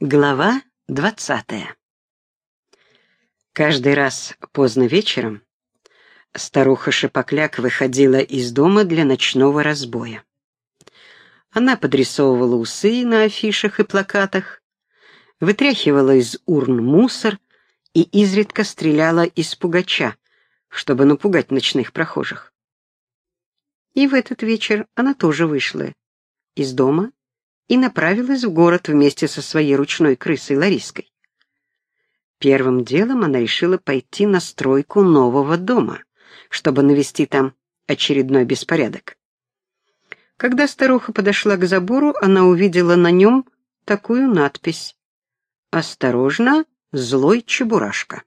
Глава двадцатая Каждый раз поздно вечером старуха Шипокляк выходила из дома для ночного разбоя. Она подрисовывала усы на афишах и плакатах, вытряхивала из урн мусор и изредка стреляла из пугача, чтобы напугать ночных прохожих. И в этот вечер она тоже вышла из дома и направилась в город вместе со своей ручной крысой Лариской. Первым делом она решила пойти на стройку нового дома, чтобы навести там очередной беспорядок. Когда старуха подошла к забору, она увидела на нем такую надпись «Осторожно, злой чебурашка».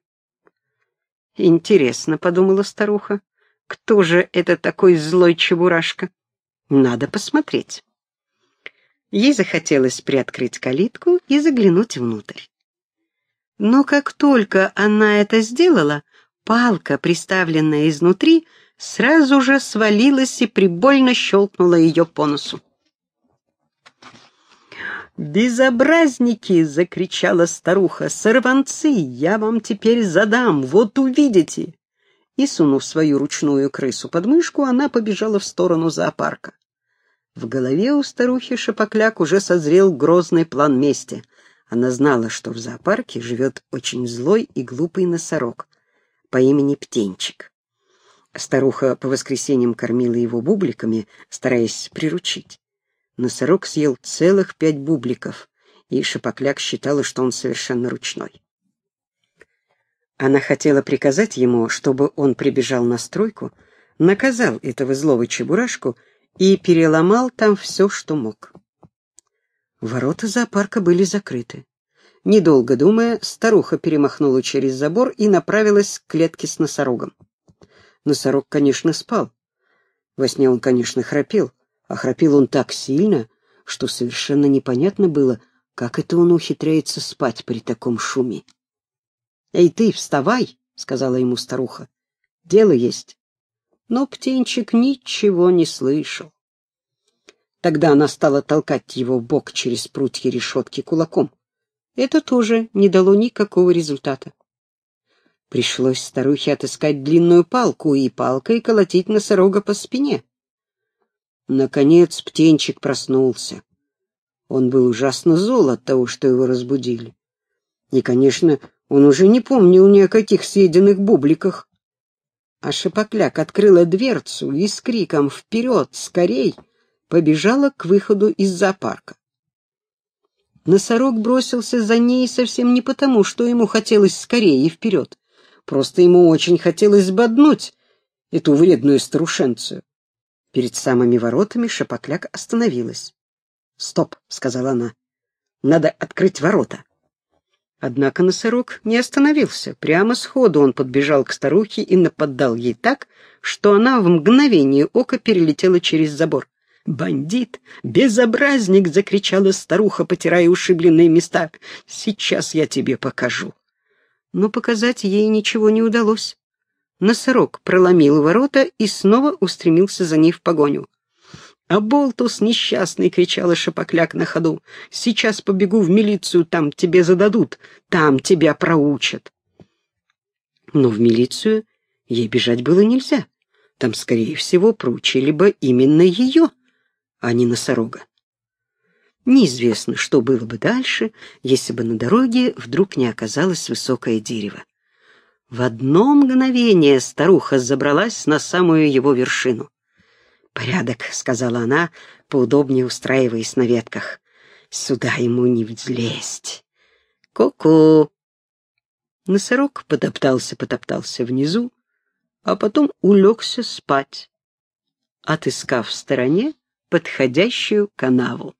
«Интересно», — подумала старуха, — «кто же это такой злой чебурашка? Надо посмотреть». Ей захотелось приоткрыть калитку и заглянуть внутрь. Но как только она это сделала, палка, приставленная изнутри, сразу же свалилась и прибольно щелкнула ее по носу. «Безобразники!» — закричала старуха. «Сорванцы! Я вам теперь задам! Вот увидите!» И, сунув свою ручную крысу под мышку, она побежала в сторону зоопарка. В голове у старухи Шапокляк уже созрел грозный план мести. Она знала, что в зоопарке живет очень злой и глупый носорог по имени Птенчик. Старуха по воскресеньям кормила его бубликами, стараясь приручить. Носорог съел целых пять бубликов, и Шапокляк считала, что он совершенно ручной. Она хотела приказать ему, чтобы он прибежал на стройку, наказал этого злого чебурашку и переломал там все, что мог. Ворота зоопарка были закрыты. Недолго думая, старуха перемахнула через забор и направилась к клетке с носорогом. Носорог, конечно, спал. Во сне он, конечно, храпел, а храпел он так сильно, что совершенно непонятно было, как это он ухитряется спать при таком шуме. «Эй ты, вставай!» — сказала ему старуха. «Дело есть». Но птенчик ничего не слышал. Тогда она стала толкать его в бок через прутья решетки кулаком. Это тоже не дало никакого результата. Пришлось старухе отыскать длинную палку и палкой колотить носорога по спине. Наконец птенчик проснулся. Он был ужасно зол от того, что его разбудили. И, конечно, он уже не помнил ни о каких съеденных бубликах. А Шапокляк открыла дверцу и с криком «Вперед! Скорей!» побежала к выходу из зоопарка. Носорог бросился за ней совсем не потому, что ему хотелось скорее и вперед. Просто ему очень хотелось боднуть эту вредную старушенцию. Перед самыми воротами Шапокляк остановилась. «Стоп», — сказала она, — «надо открыть ворота». Однако носорог не остановился. Прямо сходу он подбежал к старухе и нападал ей так, что она в мгновение ока перелетела через забор. «Бандит! Безобразник!» — закричала старуха, потирая ушибленные места. «Сейчас я тебе покажу!» Но показать ей ничего не удалось. Носорог проломил ворота и снова устремился за ней в погоню. «А болтус несчастный!» — кричала Шапокляк на ходу. «Сейчас побегу в милицию, там тебе зададут, там тебя проучат». Но в милицию ей бежать было нельзя. Там, скорее всего, проучили бы именно ее, а не носорога. Неизвестно, что было бы дальше, если бы на дороге вдруг не оказалось высокое дерево. В одно мгновение старуха забралась на самую его вершину. «Порядок», — сказала она, поудобнее устраиваясь на ветках. «Сюда ему не взлезть». «Ку-ку!» Носорог потоптался-потоптался внизу, а потом улегся спать, отыскав в стороне подходящую канаву.